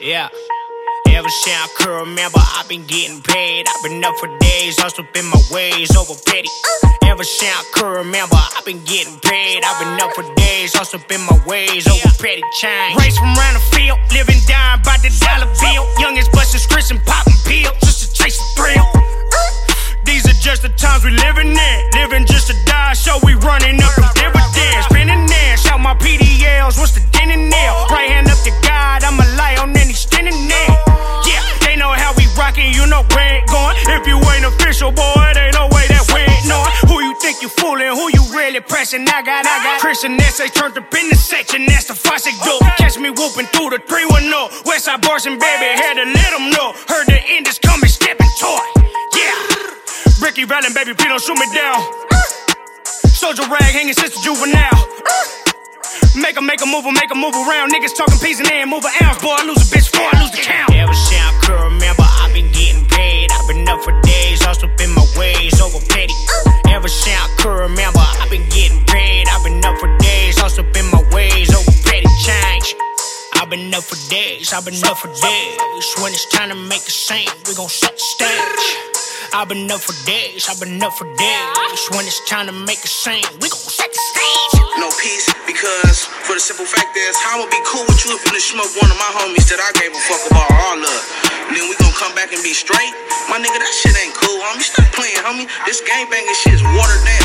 Yeah. Ever since I could remember, I've been getting paid. I've been up for days, also been my ways over petty. Ever since I could remember, I've been getting paid. I've been up for days, also been my ways over petty change. Race from around the field, living down by the dollar bill. Youngest busting scripts and popping pills just to chase the thrill. These are just the times we living in. Living just to die, so we running up them dividends. Spinning there, shout my PDLs, what's the din official, boy, there ain't no way that we ain't knowing. Who you think you fooling, who you really pressing? I got, I got Christian essays turned up in the section, that's the Fossick do. Catch me whooping through the 310. Westside Bars and baby, had to let them know. Heard the end is coming, stepping toward. Yeah. Ricky Valley, baby, please don't shoot me down. Soldier rag hanging since the juvenile. Make a make a move, make a move around. Niggas talking peas and air, move an ounce. Boy, I lose a bitch before I lose the count. Been getting. I've been up for days, also been my ways oh, over petty change. I've been up for days, I've been up for days. When it's time to make a scene, we gon' set the stage. I've been up for days, I've been up for days. When it's time to make a scene, we gon' set the stage. No peace, because for the simple fact is, how I'ma be cool with you if you done smoke one of my homies that I gave a fuck about all of. Then we gon' come back and be straight? My nigga, that shit ain't cool, homie. Stop playing, homie. This gangbanging shit's watered down.